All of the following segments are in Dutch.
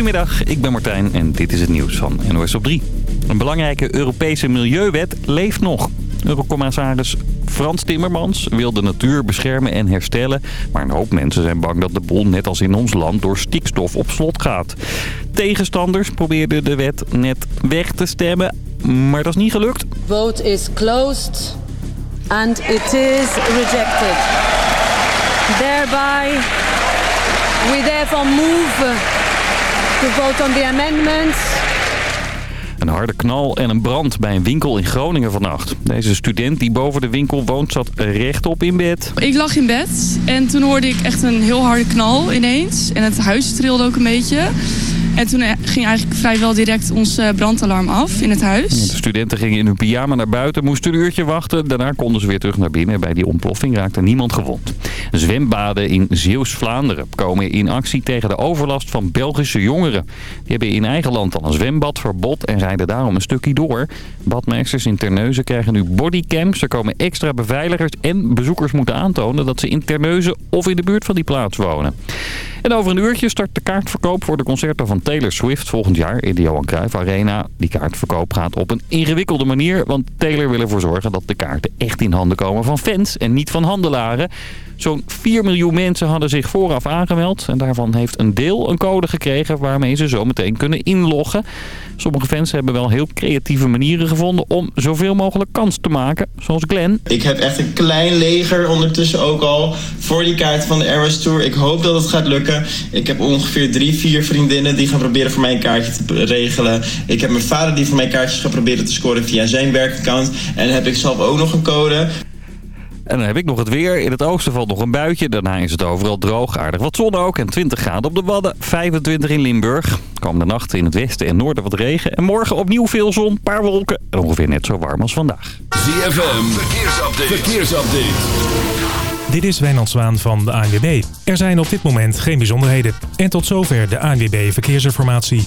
Goedemiddag, ik ben Martijn en dit is het nieuws van NOS op 3. Een belangrijke Europese milieuwet leeft nog. Eurocommissaris Frans Timmermans wil de natuur beschermen en herstellen. Maar een hoop mensen zijn bang dat de boel net als in ons land door stikstof op slot gaat. Tegenstanders probeerden de wet net weg te stemmen, maar dat is niet gelukt. Vote is closed and it is rejected. Thereby we therefore move to vote on the amendments. Een harde knal en een brand bij een winkel in Groningen vannacht. Deze student die boven de winkel woont zat rechtop in bed. Ik lag in bed en toen hoorde ik echt een heel harde knal ineens. En het huis trilde ook een beetje. En toen ging eigenlijk vrijwel direct ons eh, brandalarm af in het huis. De studenten gingen in hun pyjama naar buiten, moesten een uurtje wachten. Daarna konden ze weer terug naar binnen. Bij die ontploffing raakte niemand gewond. Zwembaden in Zeeuws-Vlaanderen komen in actie tegen de overlast van Belgische jongeren. Die hebben in eigen land al een zwembadverbod en rijden daarom een stukje door. Badmeesters in Terneuzen krijgen nu bodycams. Er komen extra beveiligers en bezoekers moeten aantonen dat ze in Terneuzen of in de buurt van die plaats wonen. En over een uurtje start de kaartverkoop voor de concerten van Taylor Swift volgend jaar in de Johan Cruijff Arena. Die kaartverkoop gaat op een ingewikkelde manier, want Taylor wil ervoor zorgen dat de kaarten echt in handen komen van fans en niet van handelaren. Zo'n 4 miljoen mensen hadden zich vooraf aangemeld. En daarvan heeft een deel een code gekregen waarmee ze zo meteen kunnen inloggen. Sommige fans hebben wel heel creatieve manieren gevonden om zoveel mogelijk kans te maken. Zoals Glenn. Ik heb echt een klein leger ondertussen ook al voor die kaart van de Eras Tour. Ik hoop dat het gaat lukken. Ik heb ongeveer drie, vier vriendinnen die gaan proberen voor mij een kaartje te regelen. Ik heb mijn vader die voor mij kaartjes gaat proberen te scoren via zijn werkaccount. En heb ik zelf ook nog een code. En dan heb ik nog het weer. In het oosten valt nog een buitje. Daarna is het overal droog. Aardig wat zon ook. En 20 graden op de Wadden. 25 in Limburg. Komende nacht in het westen en noorden wat regen. En morgen opnieuw veel zon. paar wolken. En ongeveer net zo warm als vandaag. ZFM. Verkeersupdate. Verkeersupdate. Dit is Wijnand Zwaan van de ANWB. Er zijn op dit moment geen bijzonderheden. En tot zover de ANWB Verkeersinformatie.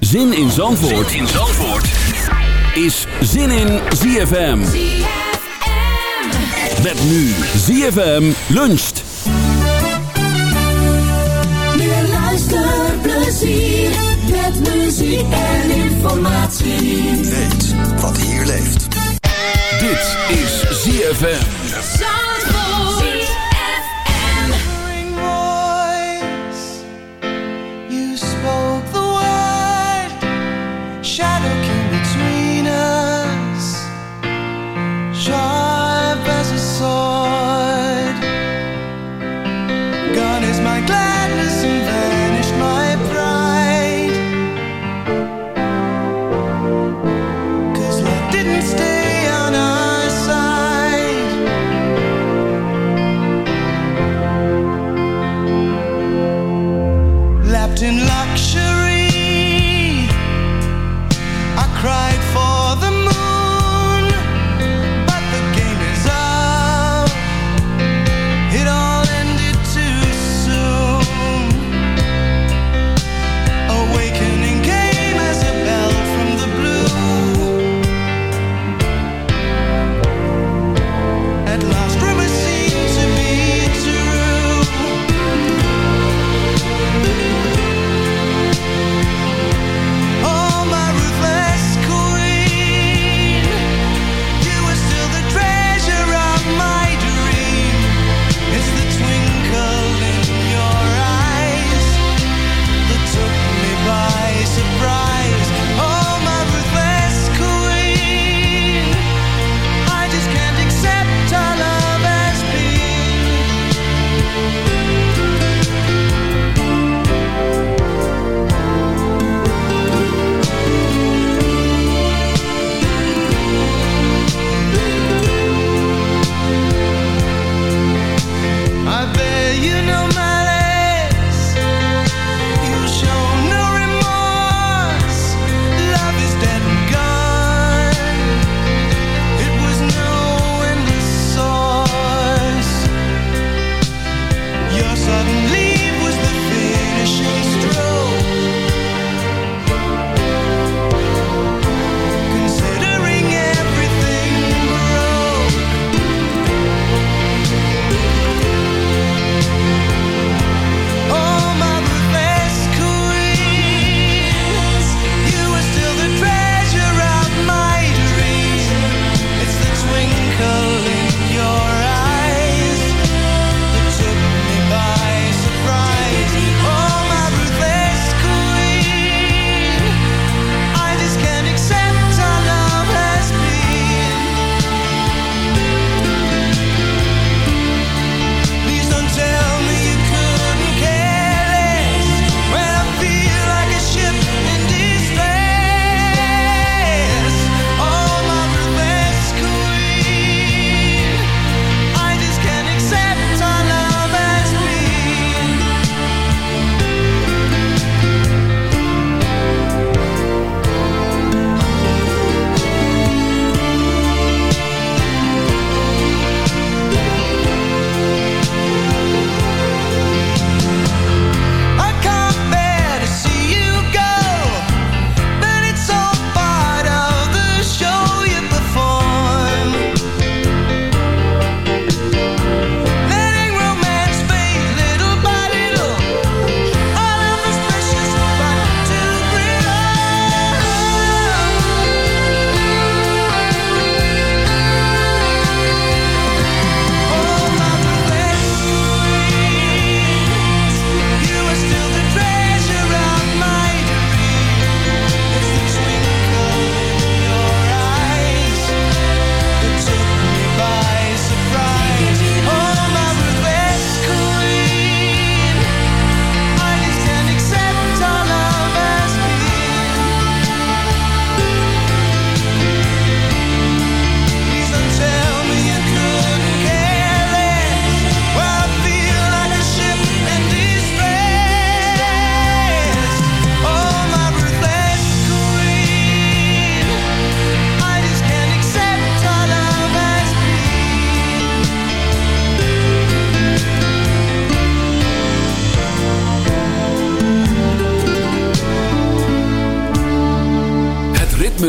Zin in Zandvoort, zin in Zandvoort. is Zin in ZFM. Met nu ZFM luncht. Meer luisterplezier met muziek en informatie. Weet wat hier leeft. Dit is ZFM.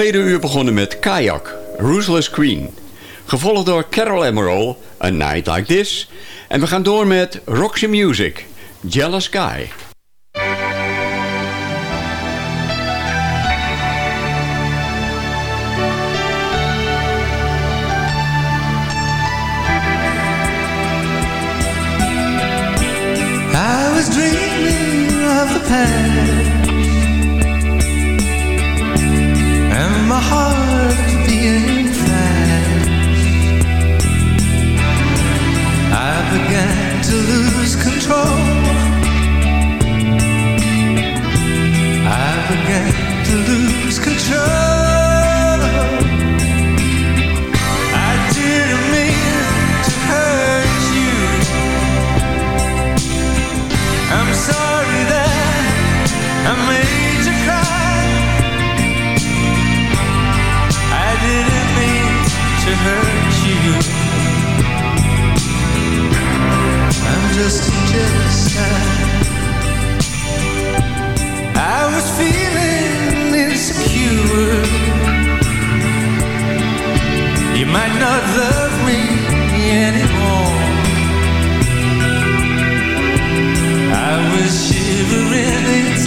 tweede uur begonnen met Kayak, Ruthless Queen. Gevolgd door Carol Emerald, A Night Like This. En we gaan door met Roxy Music, Jealous Guy. I was dreaming of the past to lose control. I didn't mean to hurt you. I'm sorry that I made you cry. I didn't mean to hurt you. I'm just jealous. I was feeling might not love me anymore. I was shivering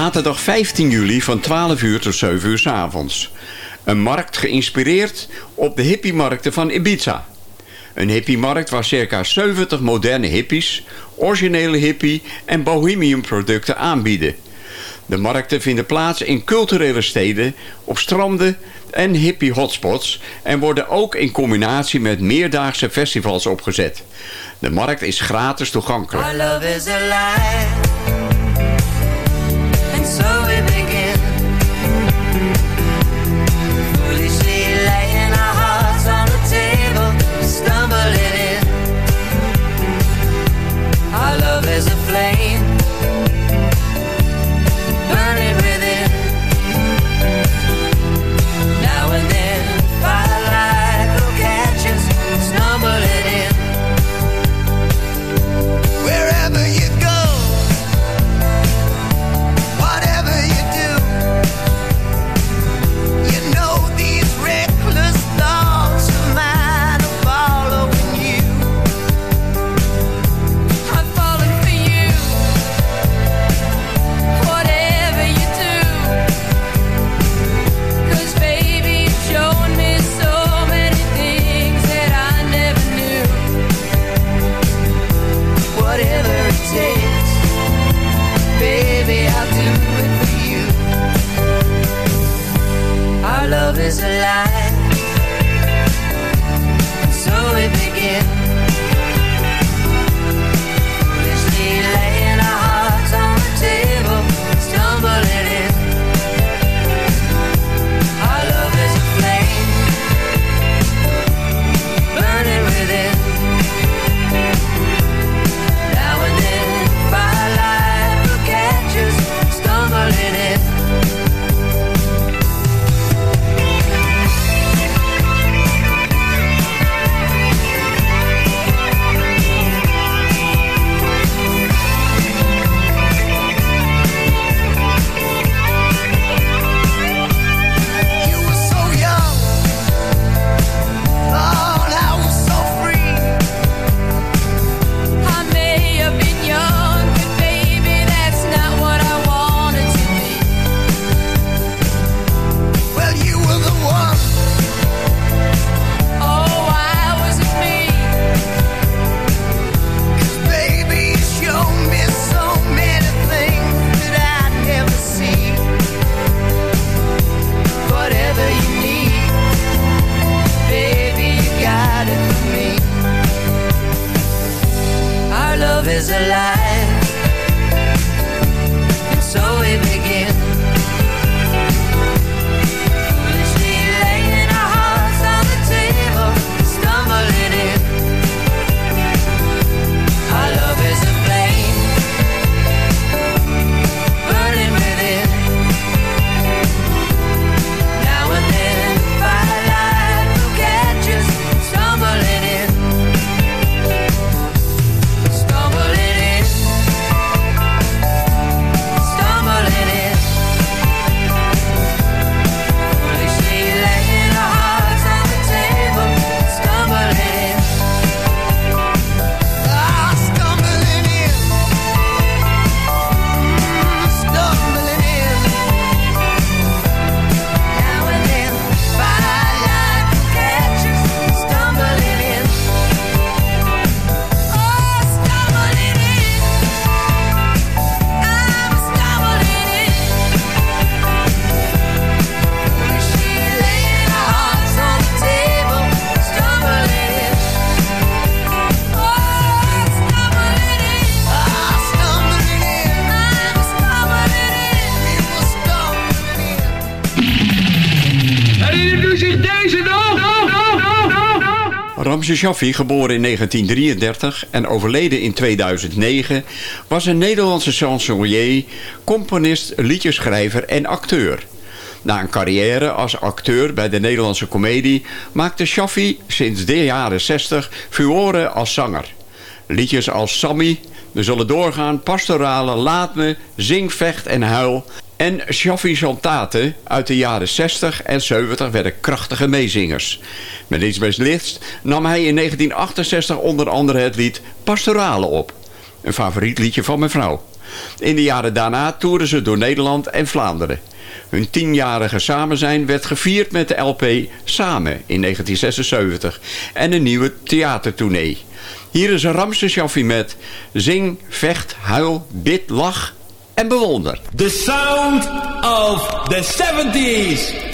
Zaterdag 15 juli van 12 uur tot 7 uur s avonds. Een markt geïnspireerd op de hippiemarkten van Ibiza. Een hippiemarkt waar circa 70 moderne hippies, originele hippie en bohemian producten aanbieden. De markten vinden plaats in culturele steden, op stranden en hippie hotspots en worden ook in combinatie met meerdaagse festivals opgezet. De markt is gratis toegankelijk. so it Shaffi, geboren in 1933 en overleden in 2009, was een Nederlandse chansonnier, componist, liedjeschrijver en acteur. Na een carrière als acteur bij de Nederlandse komedie maakte Shaffi sinds de jaren 60 furoren als zanger. Liedjes als Sammy, We zullen doorgaan, Pastorale, Laat me, Zing, Vecht en Huil en Chantate uit de jaren 60 en 70 werden krachtige meezingers. Met iets best lichts nam hij in 1968 onder andere het lied Pastorale op. Een favoriet liedje van mijn vrouw. In de jaren daarna toerden ze door Nederland en Vlaanderen. Hun tienjarige samenzijn werd gevierd met de LP Samen in 1976 en een nieuwe theatertournee. Hier is een Ramse Shaffi met Zing, Vecht, Huil, Bid, Lach en Bewonder. The sound of the 70s.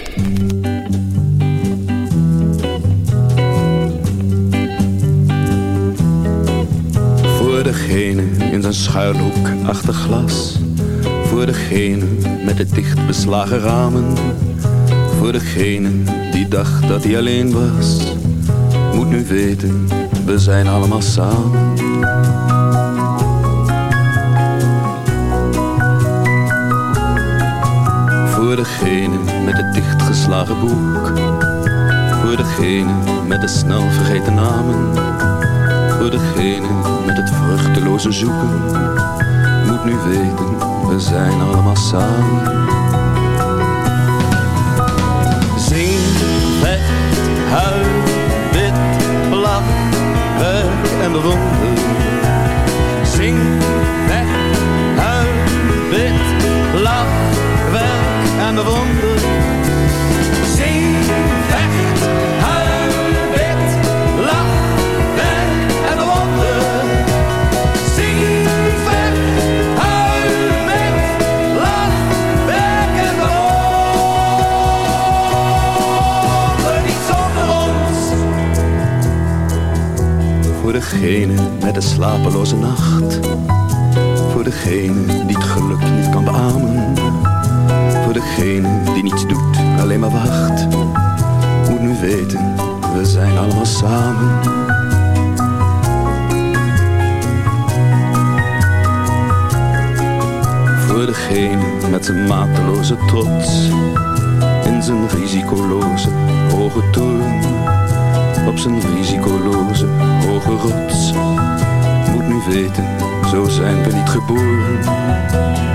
Voor degene in zijn schuilhoek achter glas. Voor degene met de dicht beslagen ramen. Voor degene die dacht dat hij alleen was. Moet nu weten, we zijn allemaal samen. Voor degene met het dichtgeslagen boek. Voor degene met de snel vergeten namen. Voor degene met het vruchteloze zoeken. Moet nu weten, we zijn allemaal samen. Zing, vecht, huil, bid, lach, werk en bewonder. Zing, en bewonder. Zing, vecht, huil, lach, werk en bewonder. Zing, vecht, huil, bid, lach, werk en bewonder. Niet zonder ons. Voor degene met de slapeloze nacht. Voor degene die het geluk niet kan beamen. Degene die niets doet, alleen maar wacht. Moet nu weten, we zijn allemaal samen. Voor degene met zijn mateloze trots. In zijn risicoloze hoge toren. Op zijn risicoloze hoge rots. Moet nu weten, zo zijn we niet geboren.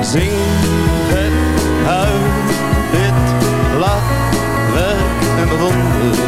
Zing, het, huil, bid, lach, en bewonder.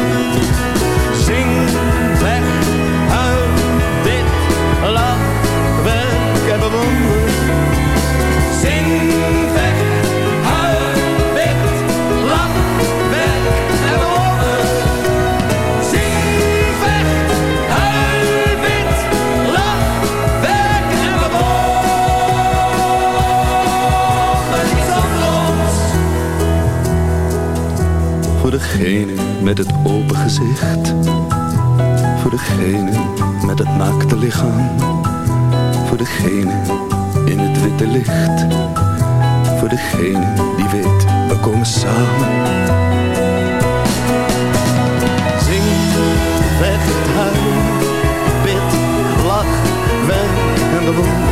Voor degene met het open gezicht. Voor degene met het naakte lichaam. Voor degene in het witte licht. Voor degene die weet, we komen samen. Zing, weg het huilen, bid, lach, werk en de.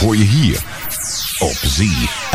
Hoor je hier op ZFM.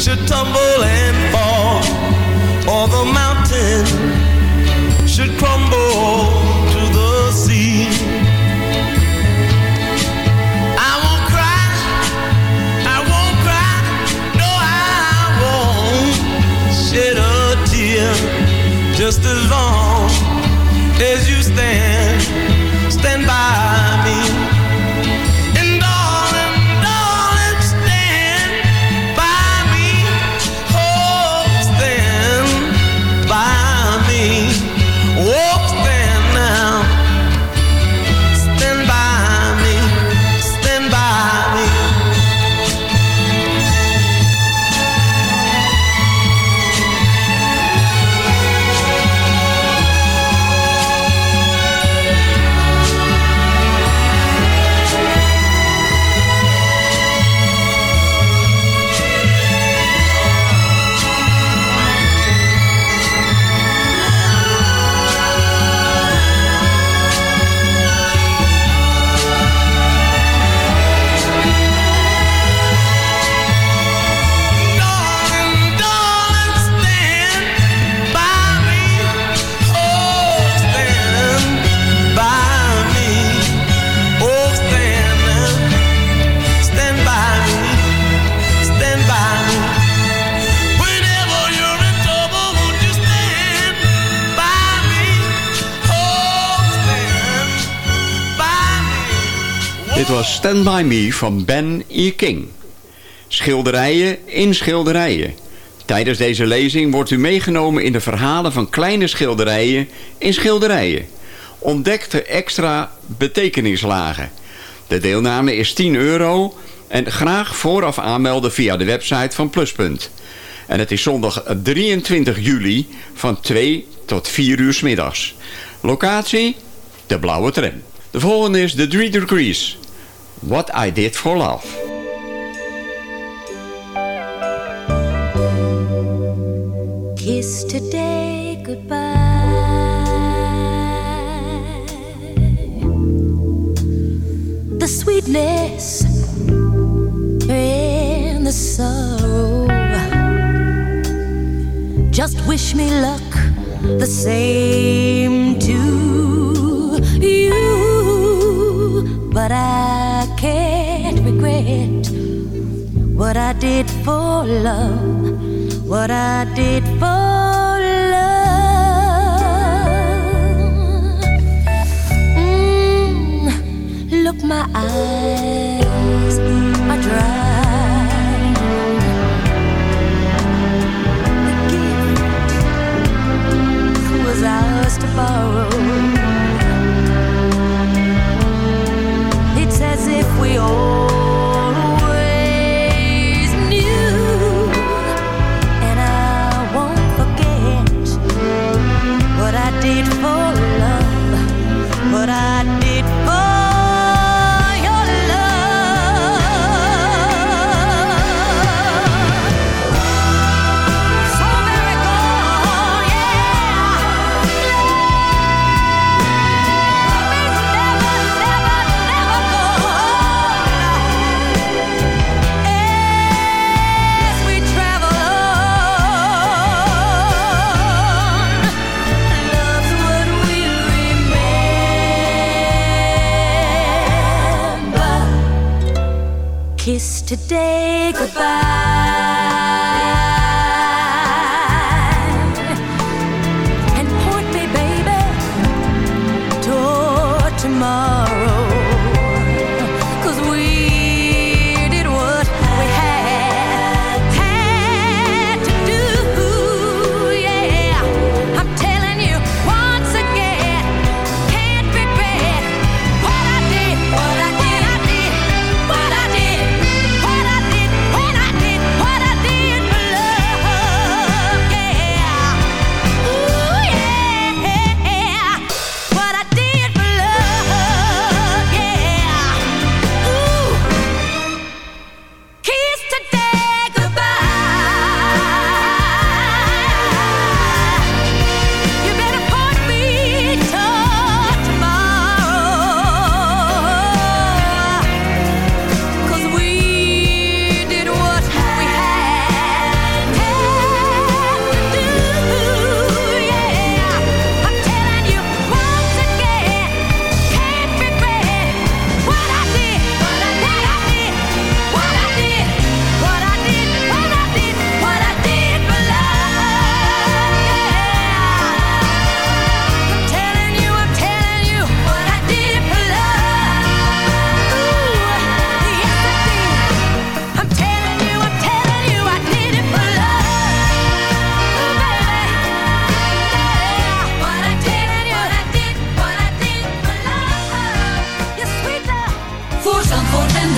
Should tumble and fall, or the mountain should crumble Stand By Me van Ben E. King. Schilderijen in schilderijen. Tijdens deze lezing wordt u meegenomen in de verhalen van kleine schilderijen in schilderijen. Ontdek de extra betekenislagen. De deelname is 10 euro en graag vooraf aanmelden via de website van Pluspunt. En het is zondag 23 juli van 2 tot 4 uur middags. Locatie? De Blauwe Tram. De volgende is The Three Degrees. What I Did for Love. Kiss today goodbye. The sweetness and the sorrow. Just wish me luck the same to you. But I regret what I did for love, what I did for love. Mm, look, my eyes are dry. The gift was ours to borrow today. Goodbye.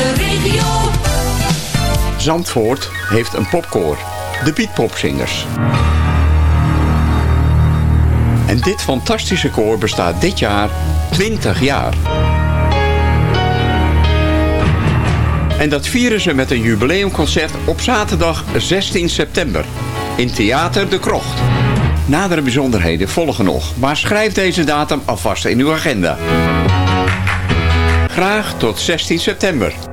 de regio. Zandvoort heeft een popkoor, de Beatpopzingers. En dit fantastische koor bestaat dit jaar 20 jaar. En dat vieren ze met een jubileumconcert op zaterdag 16 september in Theater de Krocht. Nadere bijzonderheden volgen nog, maar schrijf deze datum alvast in uw agenda. Graag tot 16 september.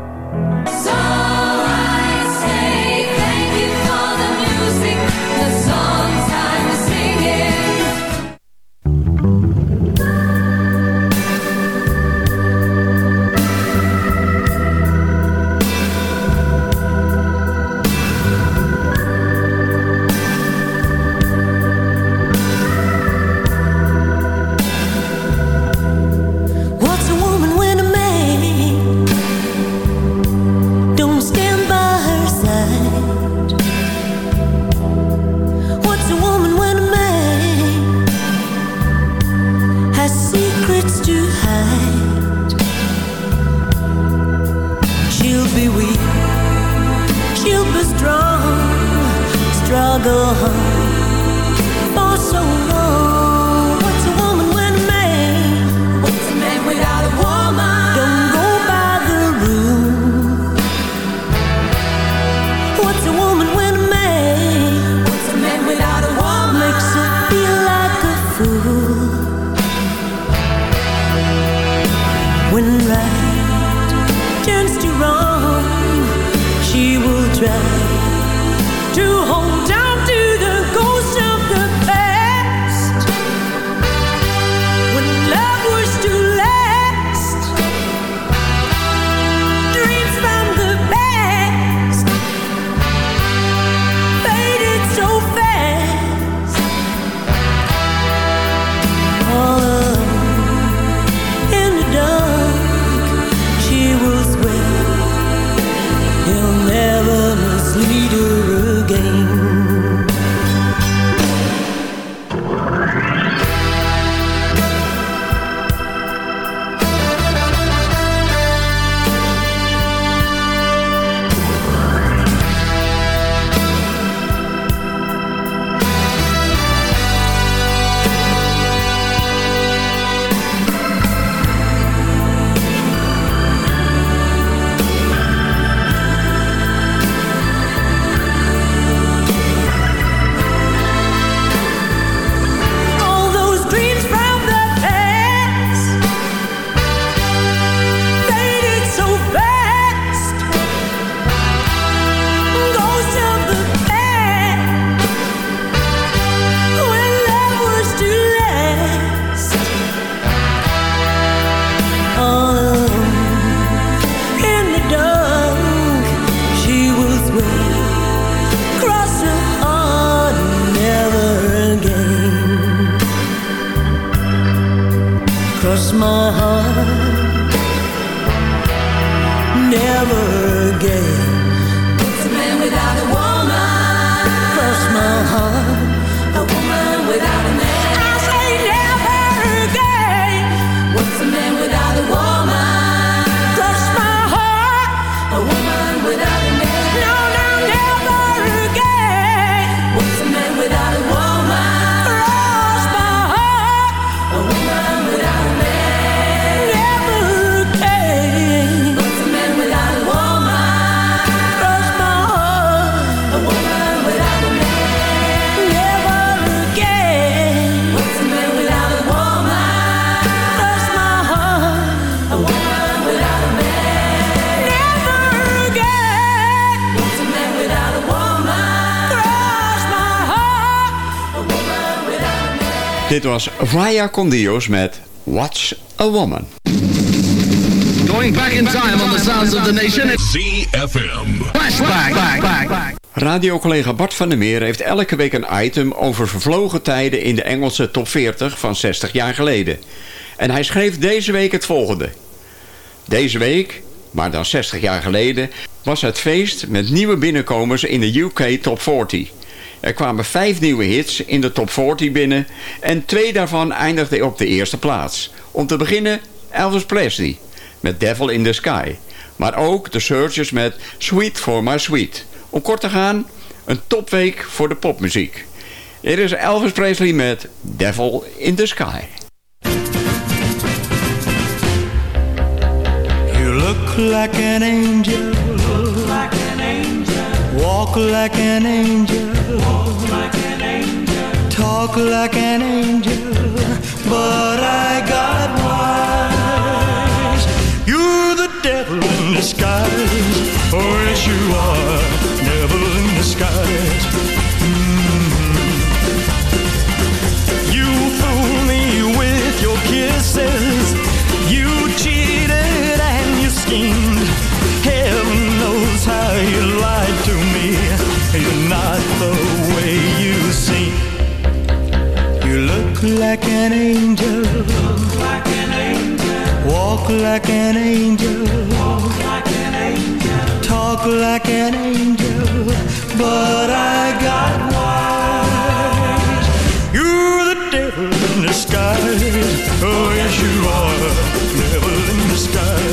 Dit was Vaya con Dios met What's a Woman. Going back in time on the sounds of the nation. ZFM. Flashback. Radiocollega Bart van der Meer heeft elke week een item over vervlogen tijden in de Engelse top 40 van 60 jaar geleden. En hij schreef deze week het volgende. Deze week, maar dan 60 jaar geleden, was het feest met nieuwe binnenkomers in de UK top 40. Er kwamen vijf nieuwe hits in de top 40 binnen en twee daarvan eindigden op de eerste plaats. Om te beginnen Elvis Presley met Devil in the Sky. Maar ook de Searchers met Sweet for My Sweet. Om kort te gaan, een topweek voor de popmuziek. Hier is Elvis Presley met Devil in the Sky. You look like an angel. Walk like an angel. Talk like an angel. But I got wise. You're the devil in disguise. Oh, yes, you are. Devil in disguise. Look like an angel. Walk like an angel. Talk like an angel. But I got wise. You're the devil in disguise. Oh, yes, you are. Devil in disguise.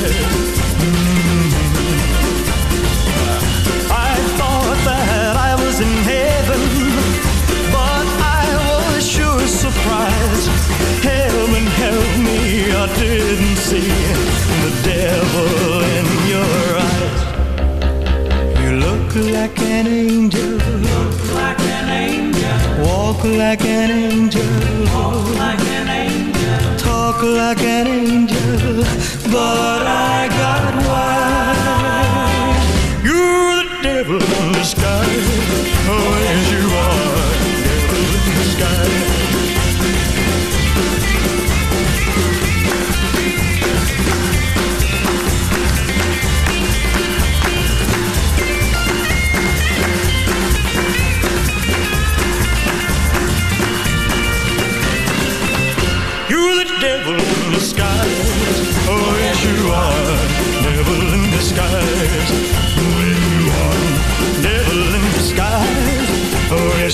Look like an angel. Walk like an angel. Talk like an angel. But I got wise. You're the devil in disguise. Oh, you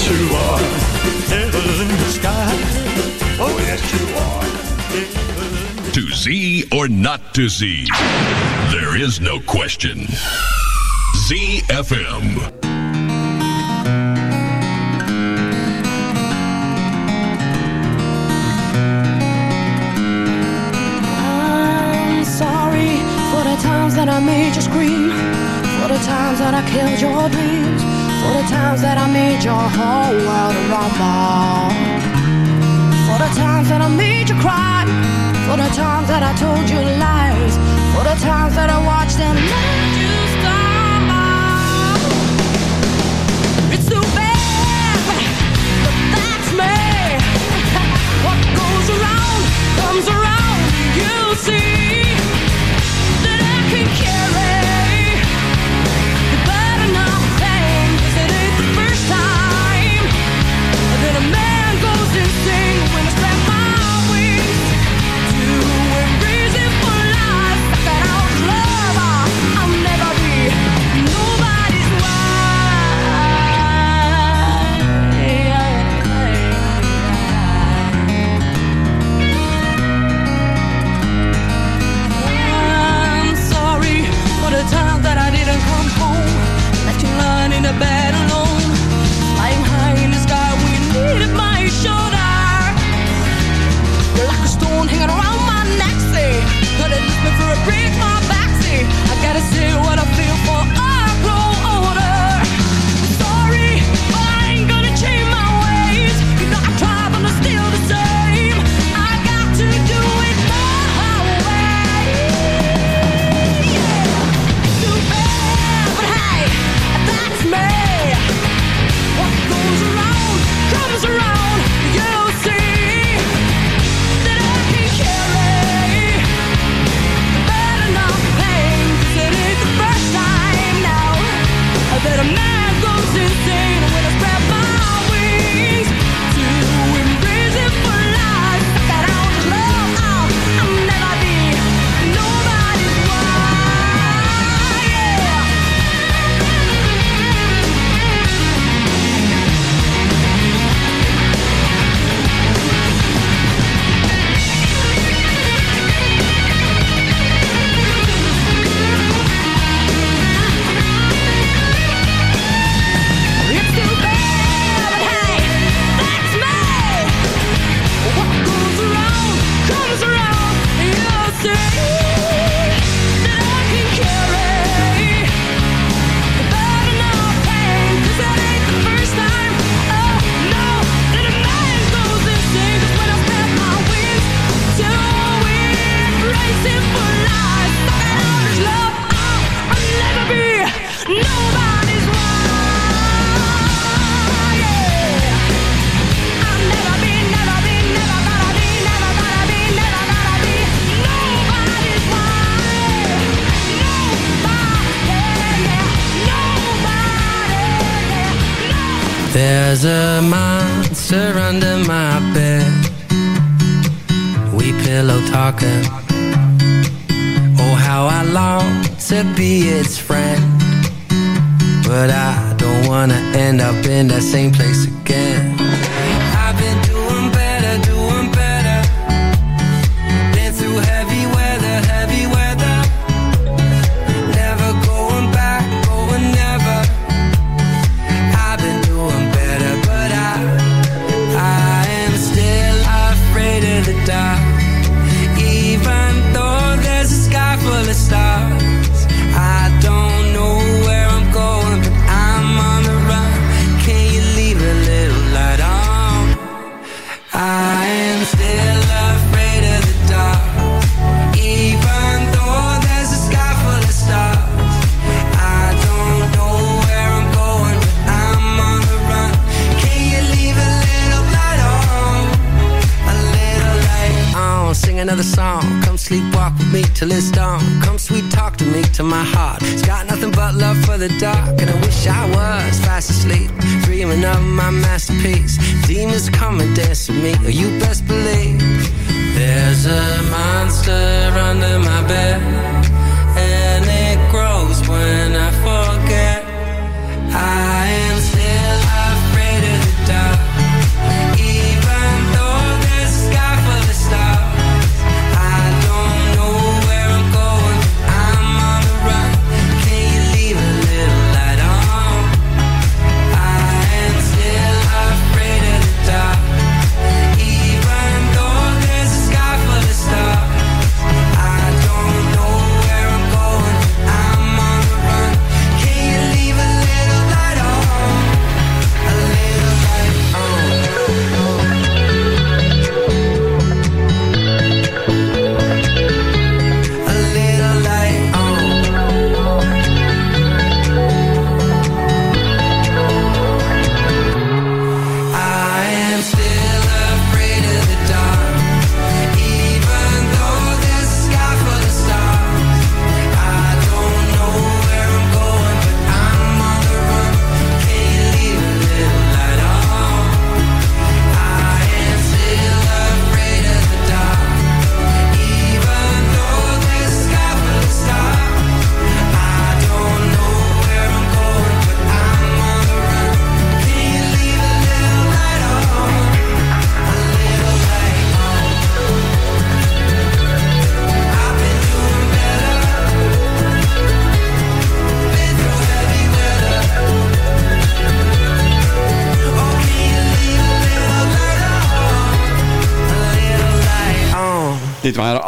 yes, you are. In disguise. Oh, yes, you are. To Z or not to Z? There is no question. ZFM.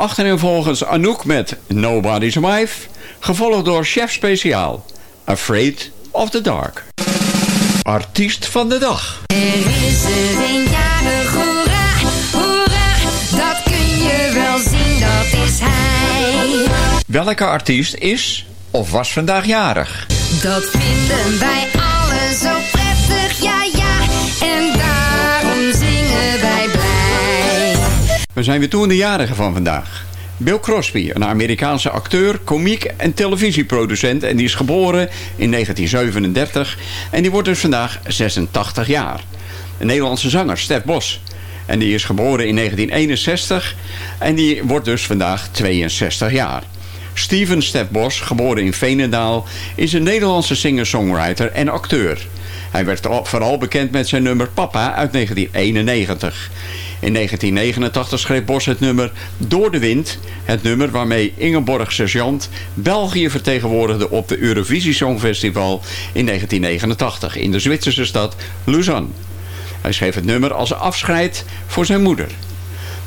Dit waren achtereenvolgens Anouk met Nobody's Wife, gevolgd door Chef Speciaal, Afraid of the Dark. Artiest van de dag. Er is er een jarig, hoera, hoera, dat kun je wel zien, dat is hij. Welke artiest is of was vandaag jarig? Dat vinden wij We zijn weer toe in de jarigen van vandaag. Bill Crosby, een Amerikaanse acteur, komiek en televisieproducent. En die is geboren in 1937 en die wordt dus vandaag 86 jaar. Een Nederlandse zanger, Stef Bos. En die is geboren in 1961 en die wordt dus vandaag 62 jaar. Steven Stef Bos, geboren in Veenendaal, is een Nederlandse singer-songwriter en acteur. Hij werd al- vooral bekend met zijn nummer Papa uit 1991. In 1989 schreef Bos het nummer Door de Wind. Het nummer waarmee Ingeborg Sergeant België vertegenwoordigde op de Eurovisie Songfestival in 1989 in de Zwitserse stad Lausanne. Hij schreef het nummer als afscheid voor zijn moeder.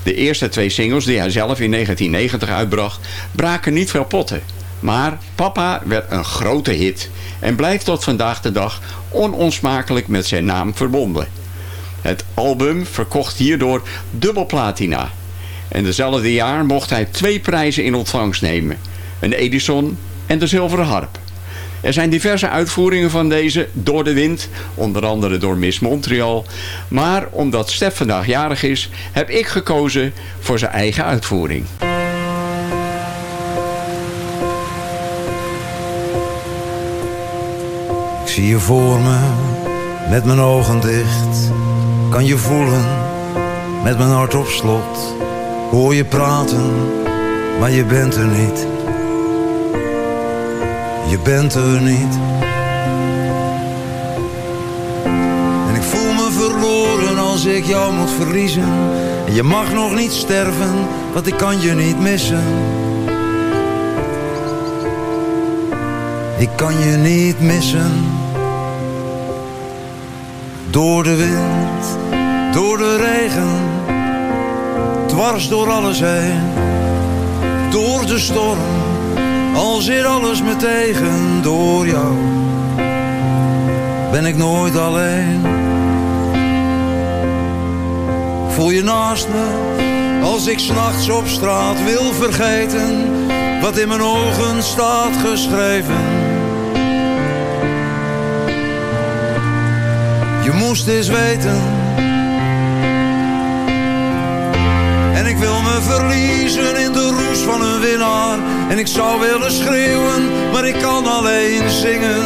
De eerste twee singles die hij zelf in 1990 uitbracht braken niet veel potten. Maar Papa werd een grote hit en blijft tot vandaag de dag ononsmakelijk met zijn naam verbonden. Het album verkocht hierdoor dubbel platina. En dezelfde jaar mocht hij twee prijzen in ontvangst nemen. Een Edison en de Zilveren Harp. Er zijn diverse uitvoeringen van deze door de wind, onder andere door Miss Montreal. Maar omdat Stef vandaag jarig is, heb ik gekozen voor zijn eigen uitvoering. Ik zie je voor me, Met mijn ogen dicht kan je voelen, met mijn hart op slot. Hoor je praten, maar je bent er niet. Je bent er niet. En ik voel me verloren als ik jou moet verliezen. En je mag nog niet sterven, want ik kan je niet missen. Ik kan je niet missen. Door de wind, door de regen, dwars door alles heen. Door de storm, al zit alles me tegen. Door jou ben ik nooit alleen. Voel je naast me, als ik s'nachts op straat wil vergeten. Wat in mijn ogen staat geschreven. Je moest eens weten. En ik wil me verliezen in de roes van een winnaar. En ik zou willen schreeuwen, maar ik kan alleen zingen.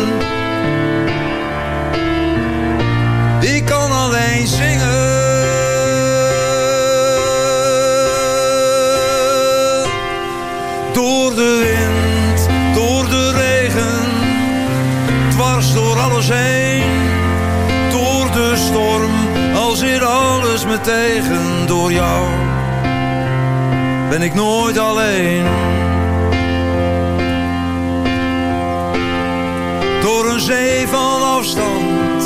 Ik kan alleen zingen. Door de wind, door de regen, dwars door alles heen. Alles me tegen. Door jou ben ik nooit alleen. Door een zee van afstand,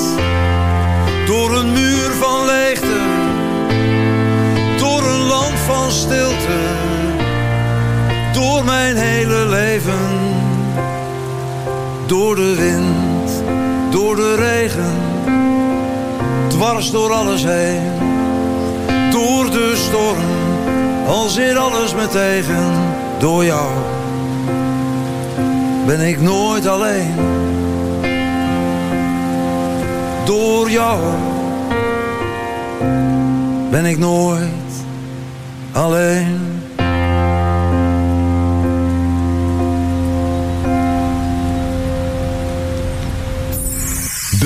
door een muur van leegte, door een land van stilte, door mijn hele leven. Door de wind, door de regen, dwars door alles heen. Door de storm, al zit alles me tegen. Door jou ben ik nooit alleen. Door jou ben ik nooit alleen.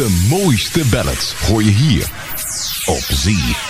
De mooiste ballads hoor je hier op ZFM.